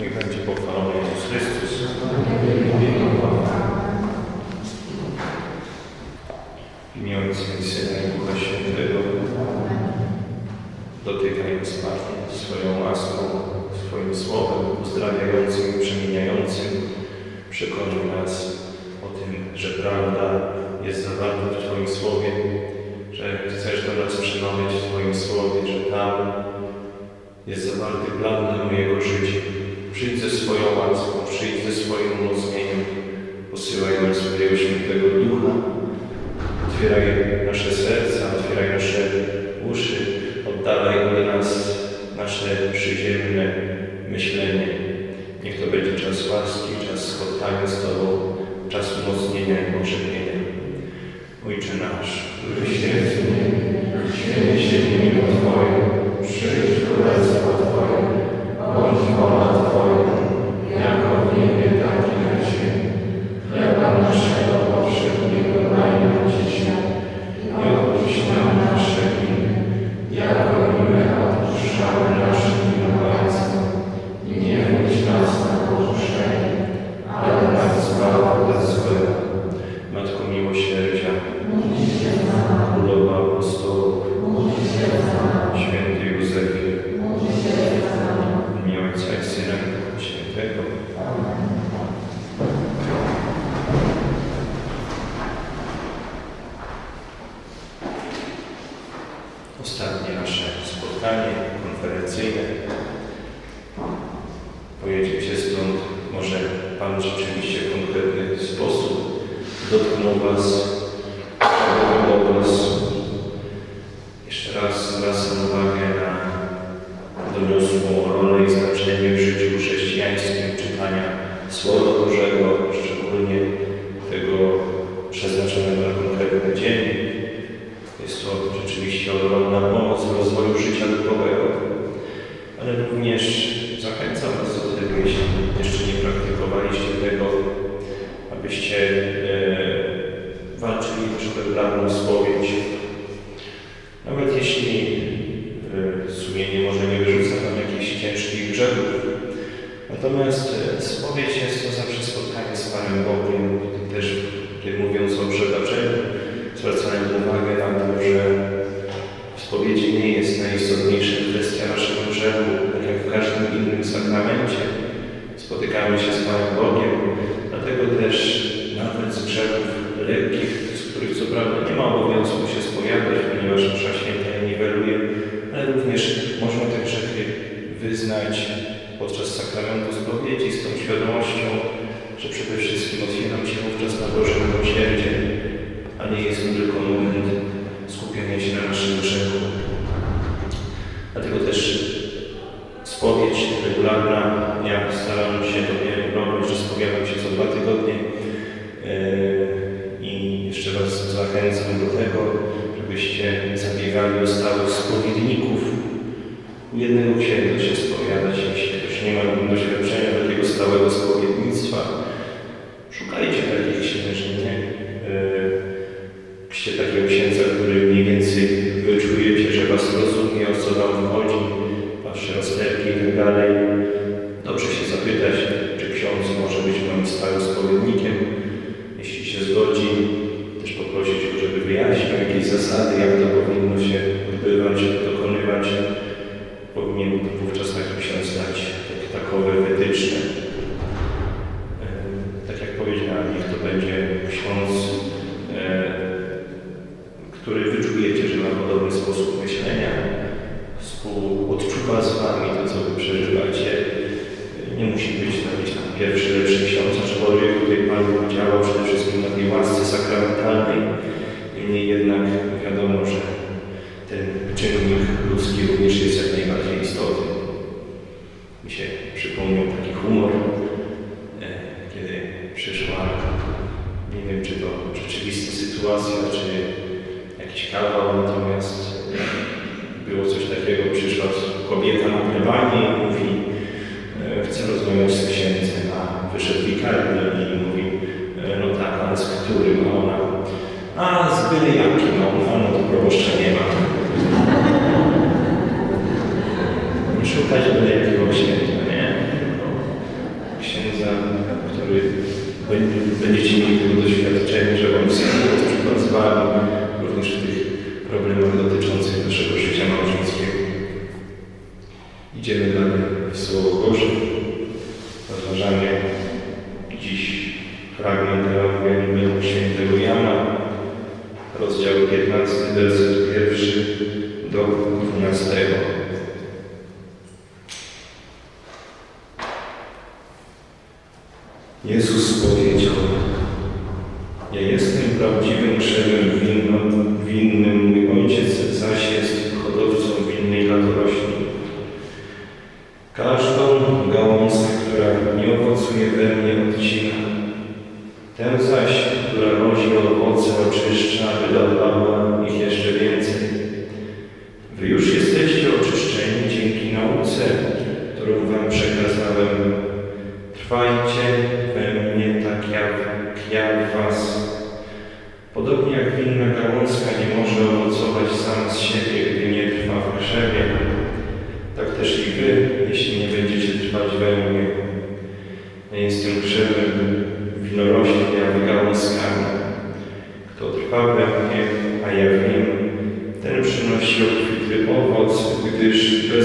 Niech będzie pochwalony Jezus Chrystus. W imię Ojca i Syna i Ducha Świętego dotykaj nas Panie swoją łaską, swoim słowem uzdrawiającym i przemieniającym. Przekonuj nas o tym, że prawda jest zawarta w Twoim Słowie, że chcesz do nas przemawiać w Twoim Słowie, że tam jest zawarty plan na mojego życia. Przyjdź ze swoją łaską, przyjdź ze swoją mocą. wyjaśnił jakieś zasady, jak to powinno się odbywać, dokonywać, powinien wówczas taki ksiądz dać takowe wytyczne.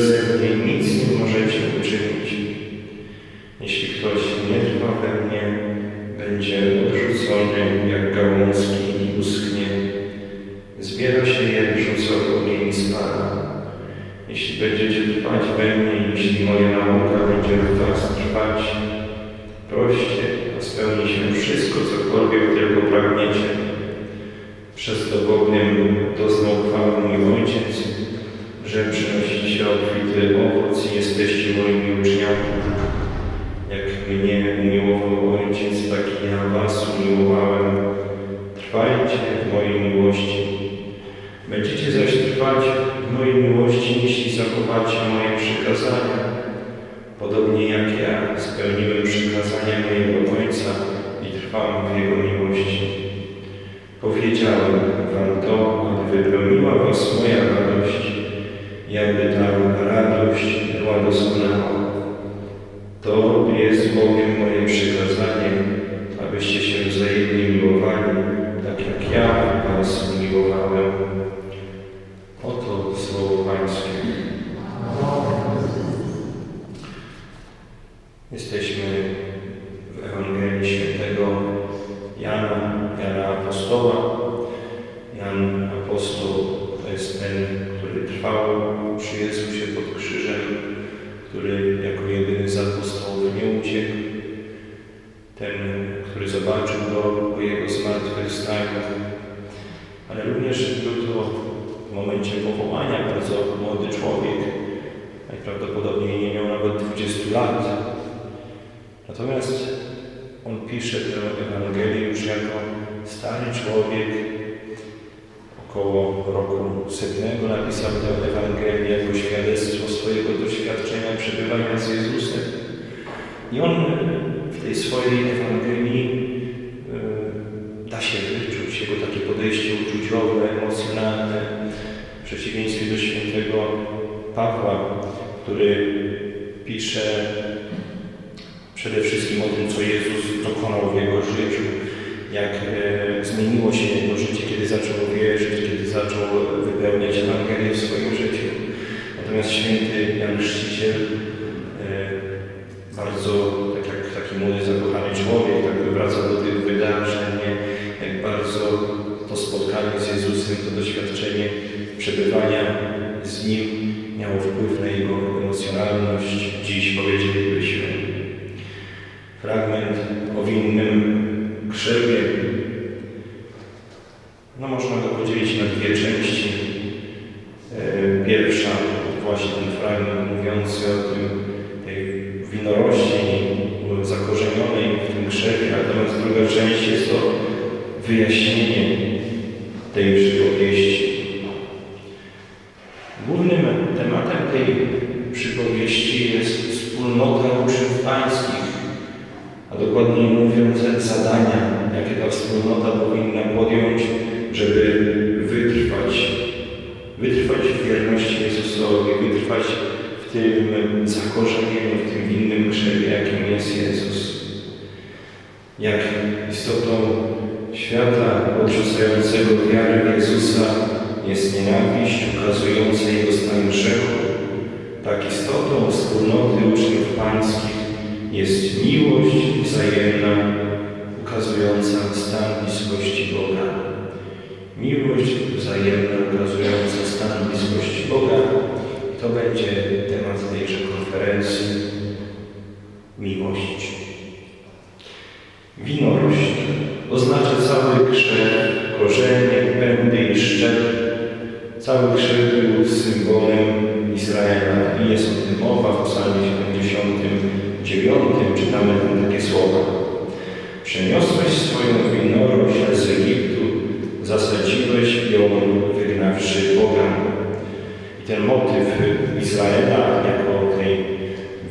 Mnie nic nie możecie uczynić. Jeśli ktoś nie trwa we mnie, będzie odrzucony jak gałązki i uschnie. Zbiera się je, rzuca w ogień i spala. Jeśli będziecie trwać we mnie, jeśli moja nauka będzie w was trwać, proście, a spełni się wszystko, cokolwiek tylko pragniecie. Przez to bowiem doznał chwały mój Ojciec, że przynosicie obfity owoc i jesteście moimi uczniami. Jak mnie umiłował Ojciec, tak ja was umiłowałem. Trwajcie w mojej miłości. Będziecie zaś trwać w mojej miłości, jeśli zachowacie moje przykazania. Podobnie jak ja spełniłem przykazania mojego Ojca i trwam w Jego miłości. Powiedziałem wam to, aby wypełniła was moja radość i aby ta radość była doskonała. To jest bowiem moje przykazanie, abyście się wzajemnie miłowali, tak jak ja was miłowałem. Oto słowo Pańskie. Jesteśmy w Ewangelii Świętego Jana, Jana Apostoła. Jan Apostoł to jest ten, który trwał przy Jezusie pod krzyżem, który jako jedyny z apostołów nie uciekł. Ten, który zobaczył go po jego zmartwychwstaniu. Ale również był to w momencie powołania bardzo młody człowiek. Najprawdopodobniej nie miał nawet 20 lat. Natomiast on pisze tę Ewangelię już jako stary człowiek. Około roku setnego napisał tę Ewangelię jako świadectwo swojego doświadczenia przebywania z Jezusem. I on w tej swojej Ewangelii yy, da się wyczuć jego takie podejście uczuciowe, emocjonalne, w przeciwieństwie do świętego Pawła, który pisze przede wszystkim o tym, co Jezus dokonał w jego życiu, jak e, zmieniło się jego życie, kiedy zaczął wierzyć, kiedy zaczął wypełniać Ewangelię w swoim życiu. Natomiast święty Jan Chrzciciel, e, bardzo, tak jak taki młody, zakochany człowiek, tak wraca do tych wydarzeń, jak bardzo to spotkanie z Jezusem, to doświadczenie przebywania z Nim miało wpływ na stan bliskości Boga. Miłość wzajemna ukazująca stan bliskości Boga. To będzie temat tejże konferencji. Miłość. Winorość oznacza cały grzech, korzenie, pędy i szczep. Cały grzech był symbolem Izraela i jest o tym mowa w psalmie 79. Czytamy tam takie słowa. Przeniosłeś swoją winorość z Egiptu, zasadziłeś ją wygnawszy Boga. I ten motyw Izraela jako tej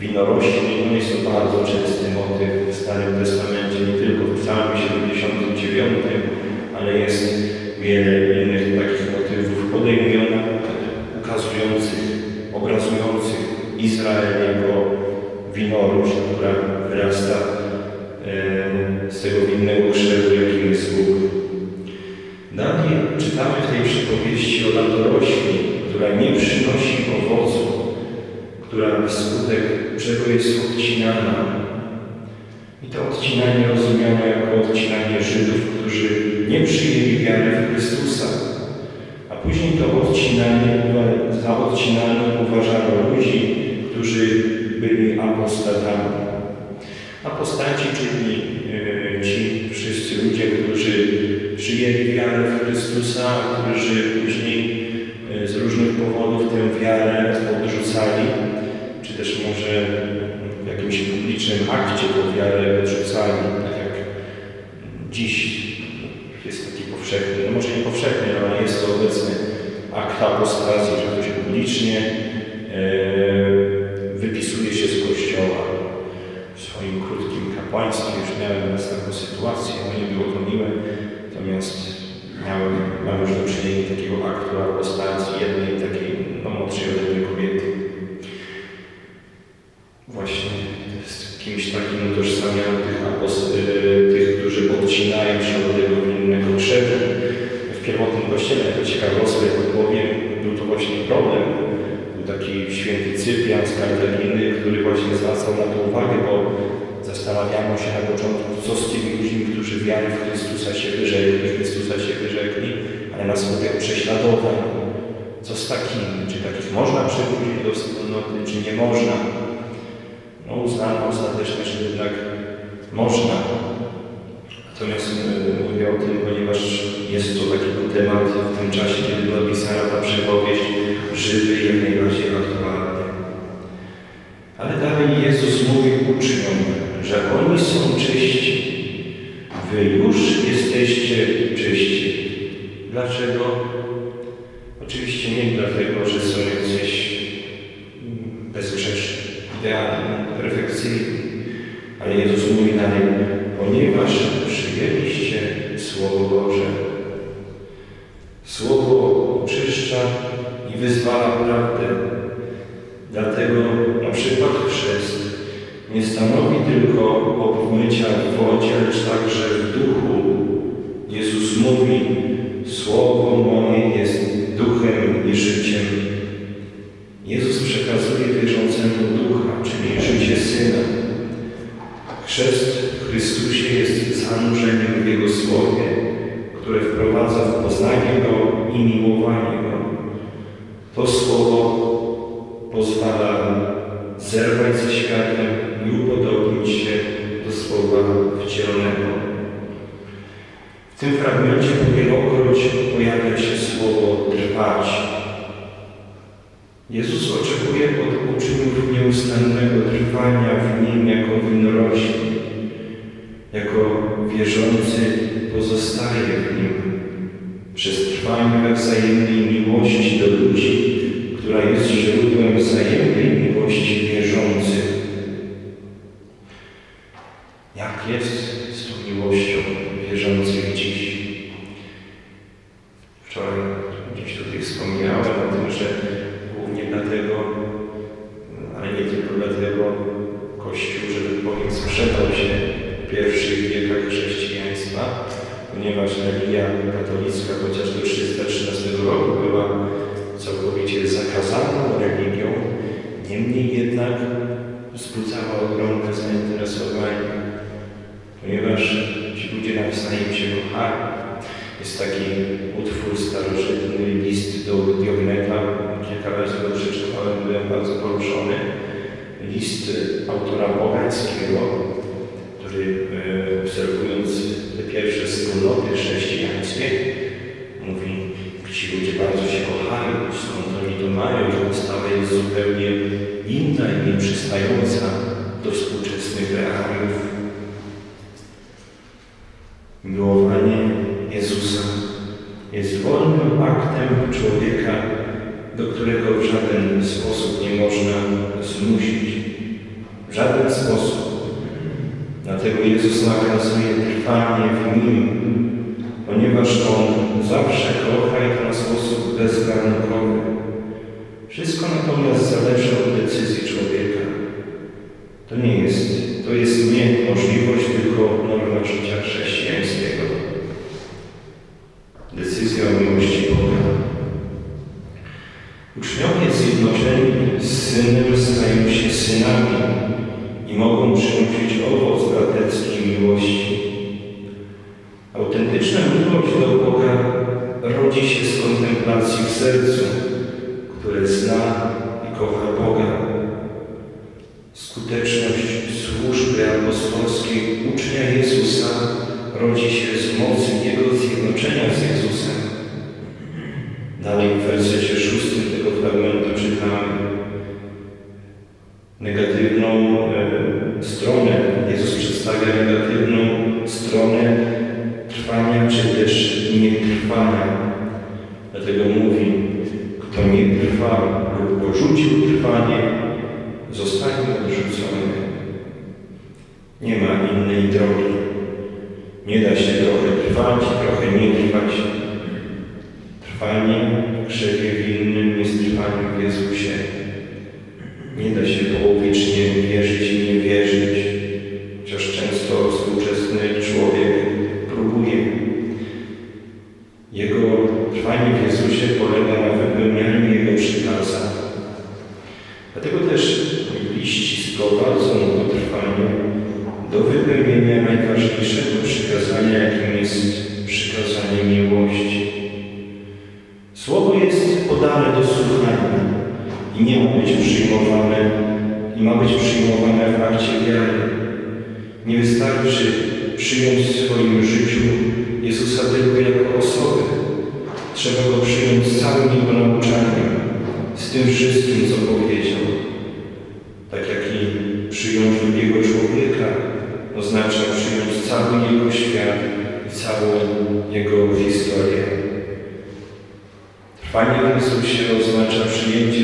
winorośli no jest to bardzo częsty motyw w Starym Testamencie, nie tylko w psalmie 79, ale jest wiele innych takich motywów podejmionych, ukazujących, obrazujących Izrael jako winorość, która która wskutek czego jest odcinana. I to odcinanie rozumiano jako odcinanie Żydów, którzy nie przyjęli wiary w Chrystusa. A później to odcinanie, za odcinanie uważano ludzi, którzy byli apostatami. Apostaci, czyli e, ci wszyscy ludzie, którzy przyjęli wiarę w Chrystusa, którzy później e, z różnych powodów tę wiarę odrzucali, czy też może w jakimś publicznym akcie tę wiarę odrzucali, tak jak dziś jest taki powszechny, no może nie powszechny, ale jest to obecny akt apostazji, że ktoś publicznie e, wypisuje się z Kościoła. W swoim krótkim kapłaństwie już miałem raz taką sytuację, no nie było to miłe, natomiast miałem, mam już do czynienia takiego aktu apostazji jednej takiej no, młodszej ode mnie kobiety. Właśnie z kimś takim utożsamiam tych, tych, którzy odcinają się od tego innego krzewu. W pierwotnym kościele, jako ciekawostkę powiem, był to właśnie problem. Był taki święty Cyprian z Karteliny, który właśnie zwracał na to uwagę, bo zastanawiano się na początku, co z tymi ludźmi, którzy wiary w Chrystusa się wyrzekli, Chrystusa się wyrzekli, ale na skutek prześladowań. Co z takimi? Czy takich można przywrócić do wspólnoty, czy nie można? No uznano ostatecznie, że jednak można. Natomiast e, mówię o tym, ponieważ jest to taki temat w tym czasie, kiedy była pisana ta przypowieść, żywy i jak najbardziej aktualny. Ale dalej Jezus mówi uczniom, że oni są czyści. Wy już jesteście czyści. Dlaczego? Oczywiście nie dlatego, że są jacyś pojawia się słowo trwać. autora Bogańskiego, który e, obserwując te pierwsze wspólnoty chrześcijańskie, mówi, ci ludzie bardzo się kochają, skąd oni to mają, że postawa jest zupełnie inna i nie przystająca do współczesnych realiów. Miłowanie Jezusa jest wolnym aktem człowieka, do którego w żaden sposób nie można zmusić. W żaden sposób. Dlatego Jezus nakazuje trwanie w Nim, ponieważ On zawsze kocha i to w sposób bezwarunkowy. Wszystko natomiast zależy od decyzji człowieka. To nie jest, to jest nie możliwość, tylko norma życia chrześcijańskiego. Polski ucznia Jezusa rodzi się z mocy Jego zjednoczenia z Jezusem. Dalej w wersecie szóstym tego fragmentu czytamy negatywną e, stronę Trzeba go przyjąć z całym jego nauczaniem, z tym wszystkim, co powiedział. Tak jak i przyjąć drugiego człowieka oznacza przyjąć cały jego świat i całą jego historię. Trwanie w Chrystusie oznacza przyjęcie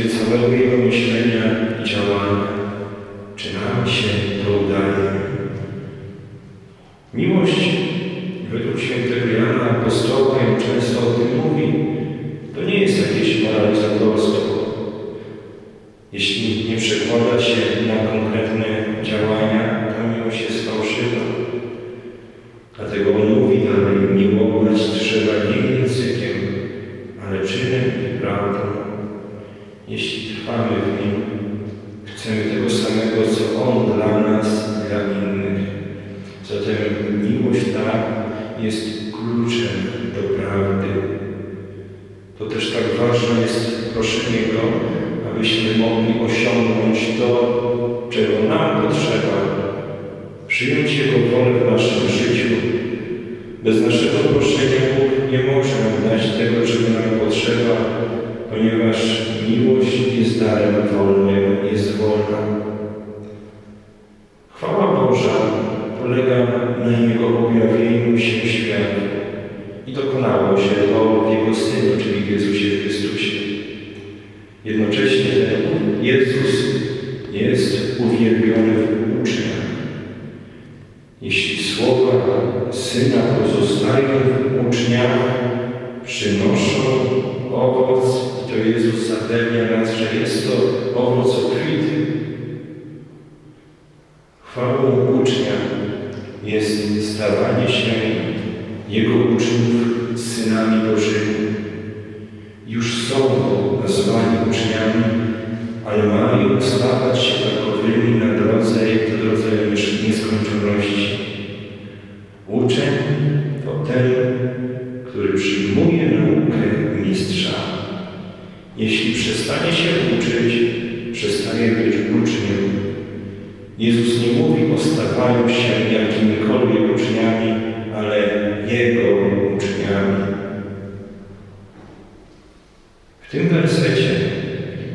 W tym wersecie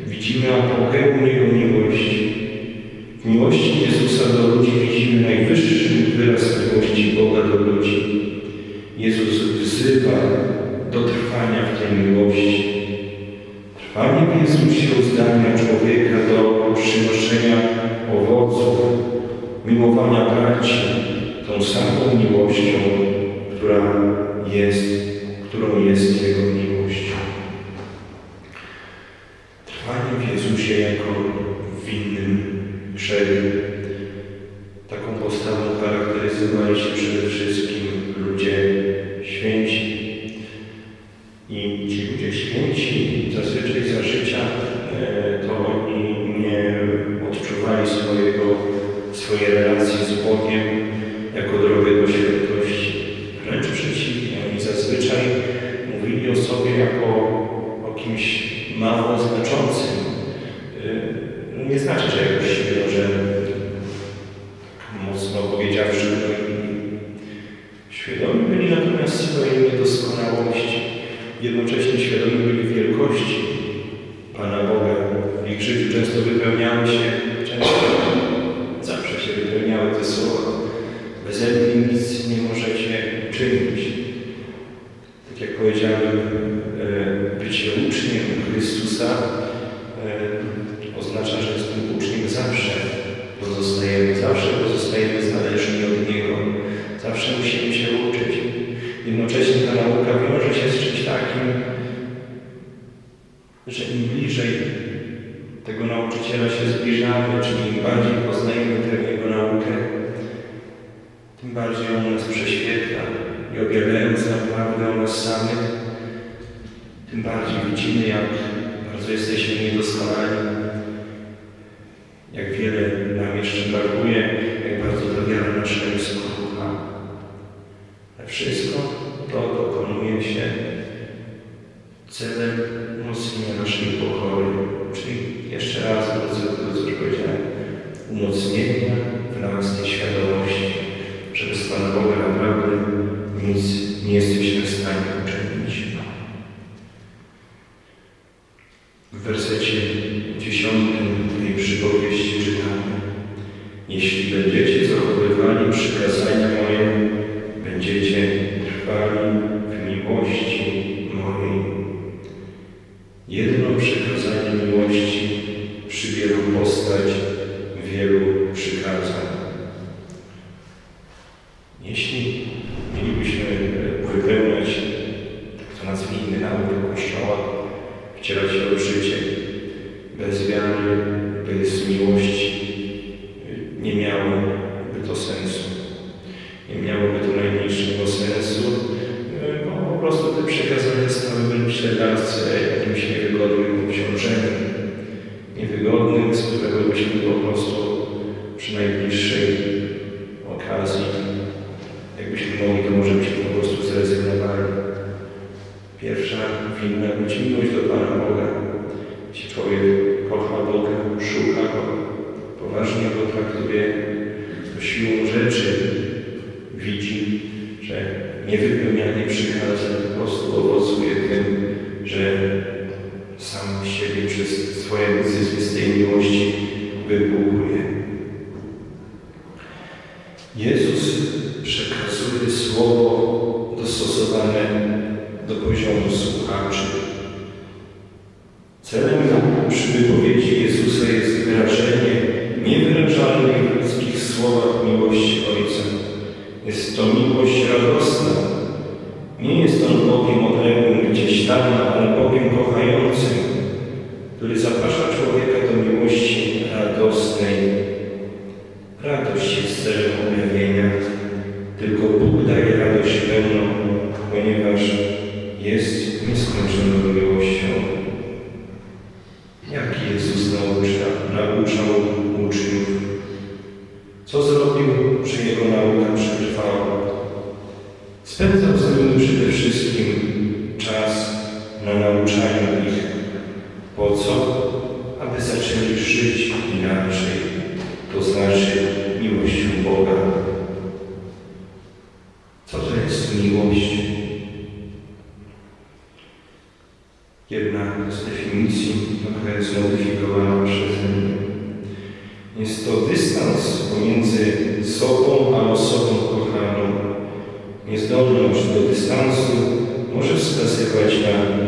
widzimy apogeu miłości. W miłości Jezusa do ludzi widzimy najwyższy wyraz miłości Boga do ludzi. Jezus wzywa do trwania w tej miłości. Trwanie w Jezusie uzdania człowieka do przynoszenia owoców, miłowania braci tą samą miłością, która jest, którą jest Jego miłość. moim życiu często wypełniały się, często zawsze się wypełniały te słowa. Bez mnie nic nie możecie czynić. Jezus przekazuje słowo dostosowane do poziomu słuchaczy. Celem przy wypowiedzi Jezusa jest wyrażenie niewyrażalnych ludzkich słowach miłości Ojca. Jest to miłość radosna. Nie jest on Bogiem odległym gdzieś tam, ale Bogiem kochającym, który zaprasza człowieka do miłości radosnej radość się z objawienia. Niezdolność do dystansu może wskazywać na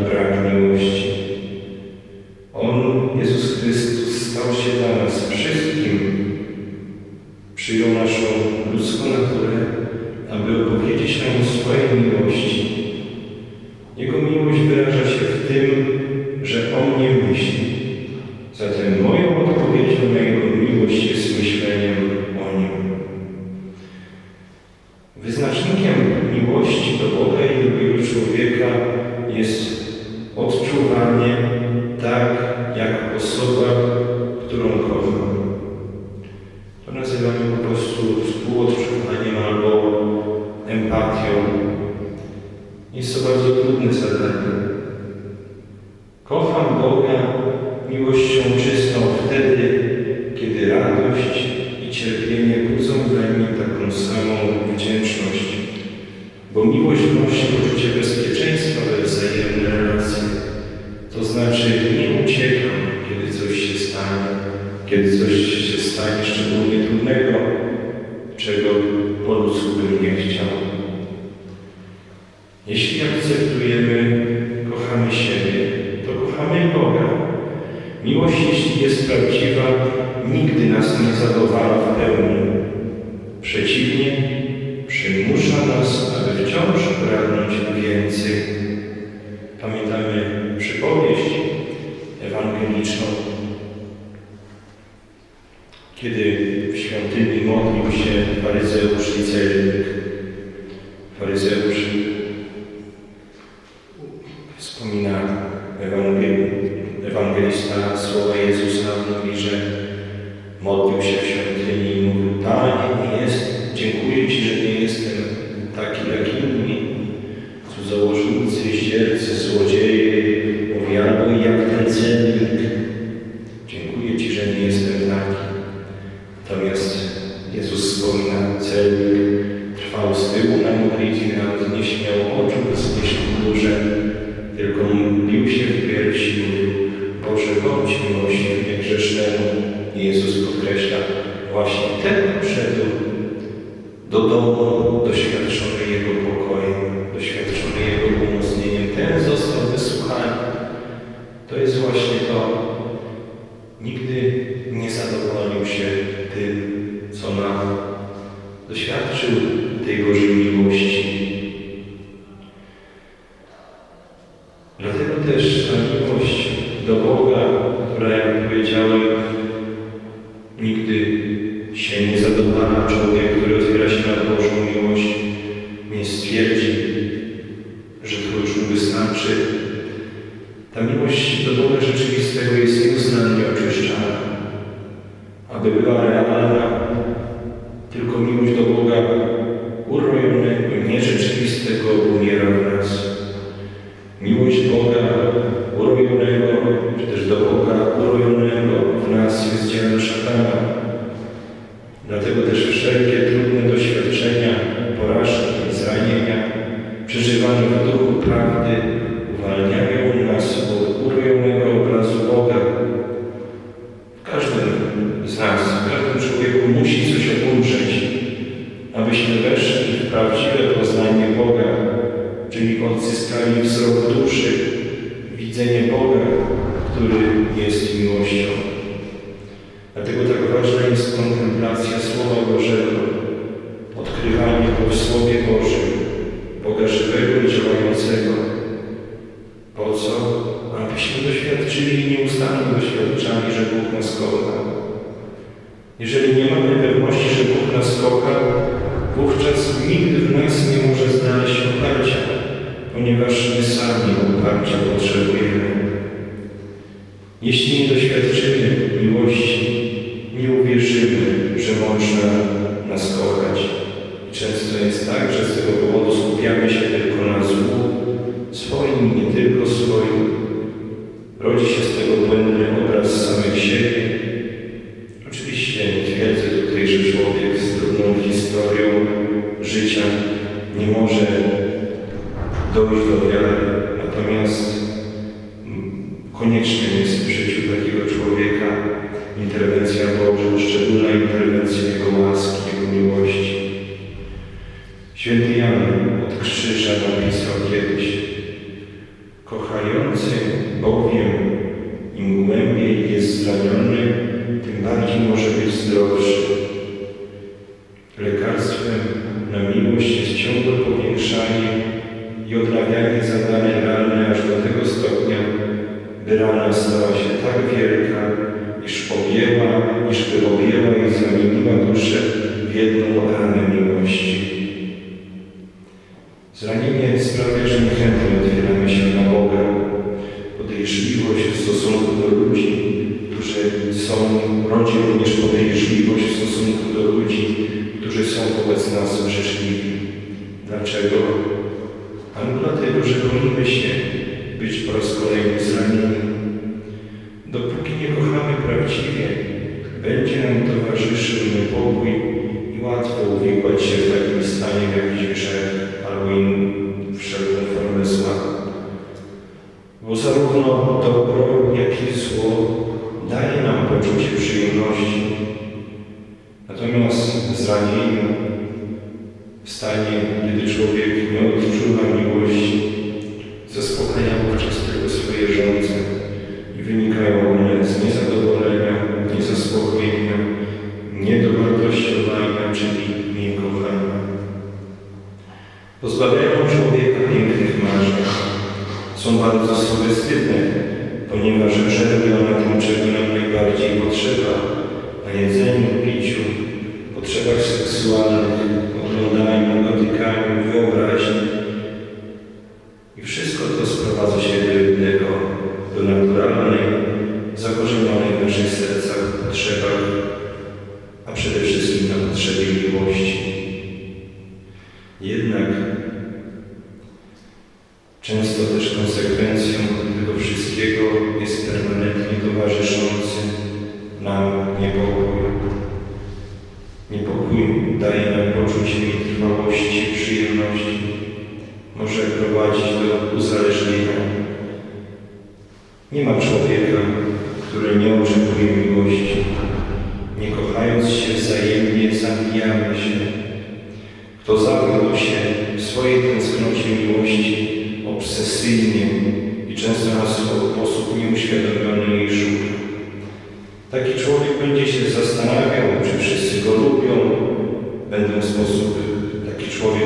akceptujemy, kochamy siebie, to kochamy Boga. Miłość, jeśli jest prawdziwa, nigdy nas nie zadowala w pełni. Przeciwnie, przymusza nas, aby wciąż pragnąć więcej. Pamiętamy przypowieść ewangeliczną, kiedy w świątyni modlił się faryzeusz i celnik. jest właśnie może być zdrowszy. Lekarstwem na miłość jest ciągłe powiększanie i odnawianie zadań realne aż do tego stopnia, by rana stała się tak wielka, iż objęła, iż wyobjęła i zamieniła duszę w jedną ranę miłości. Zranienie sprawia, że niechętnie otwieramy się na Boga. Podejrzliwość w stosunku do ludzi są, rodzi również podejrzliwość w stosunku do ludzi, którzy są wobec nas grzeszliwi. Dlaczego? Ano dlatego, że boimy się być po raz kolejny zranieni sobie wstydne, ponieważ żeruje ona tym, czego nam najbardziej potrzeba, na jedzeniu, piciu, potrzebach seksualnych, oglądaniu, dotykaniu, wyobrażeniu,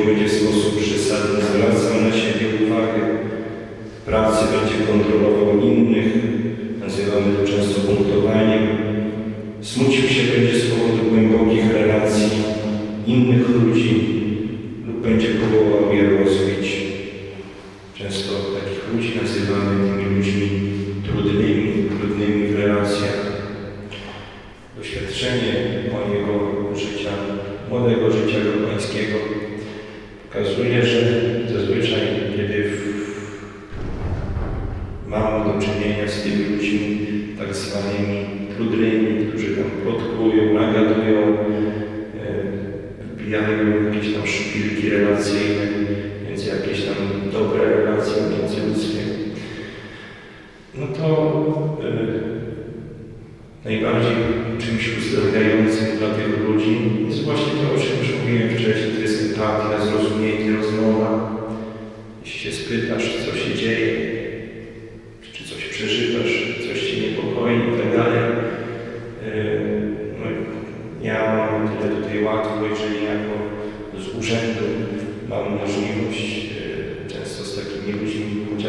będzie w sposób przesadny zwracał na siebie uwagę, w pracy będzie kontrolował innych, nazywamy to często punktowaniem, smucił się będzie z powodu głębokich relacji innych ludzi,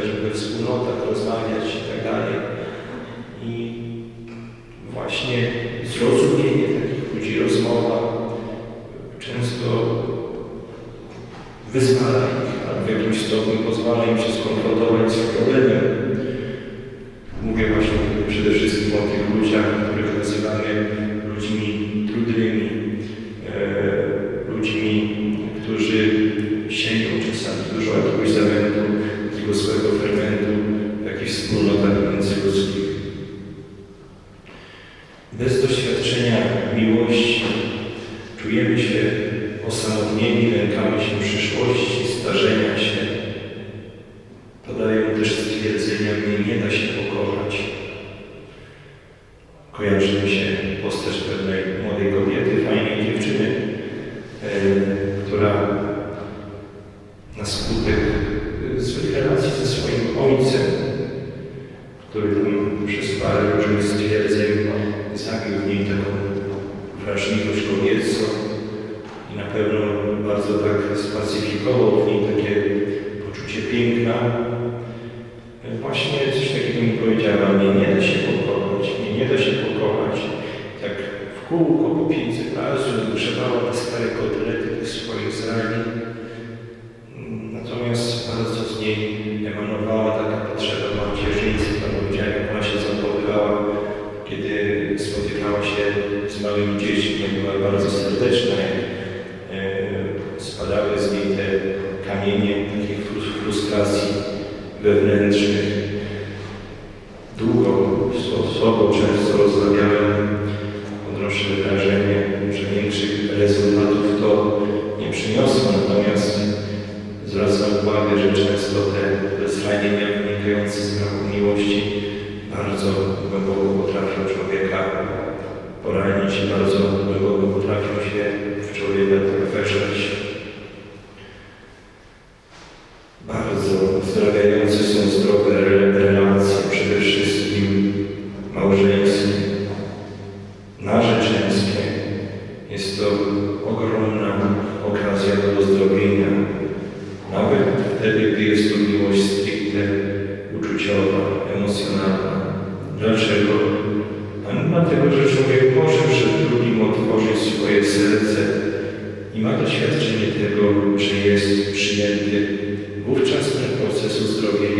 żeby we wspólnotach rozmawiać i tak dalej. I powiedziała, mnie nie da się pokochać, mnie nie da się pokochać. Tak w kółko po 500 razy grzewała te stare kotlety, te swoje zrani. dlatego że człowiek może przed drugim otworzyć swoje serce i ma doświadczenie tego, że jest przyjęty. Wówczas ten proces uzdrowienia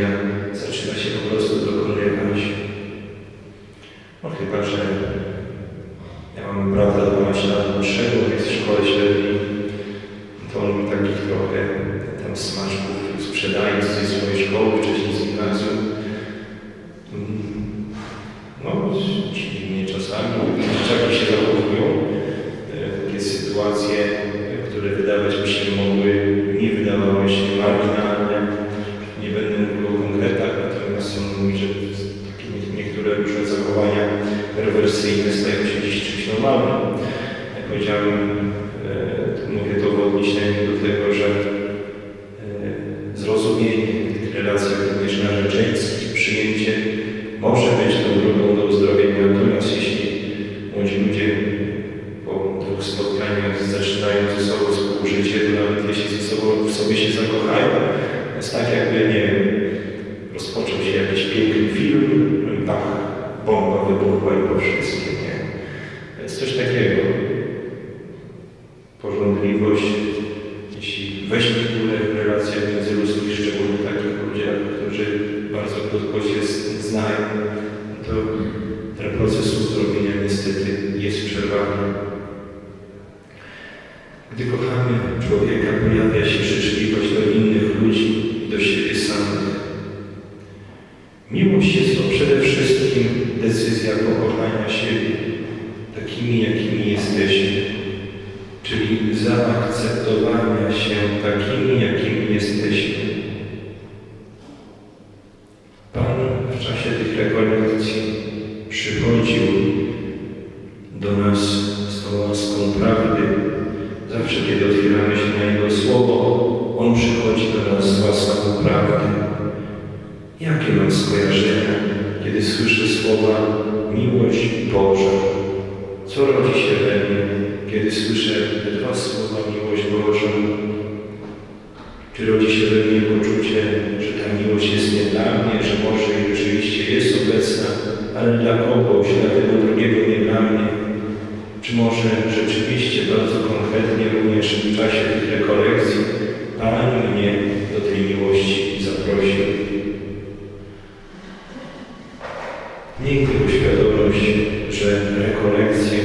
Jest coś takiego. Pożądliwość konkretnie również w czasie tych rekolekcji Pan mnie do tej miłości zaprosił. Nigdy uświadomić, że rekolekcje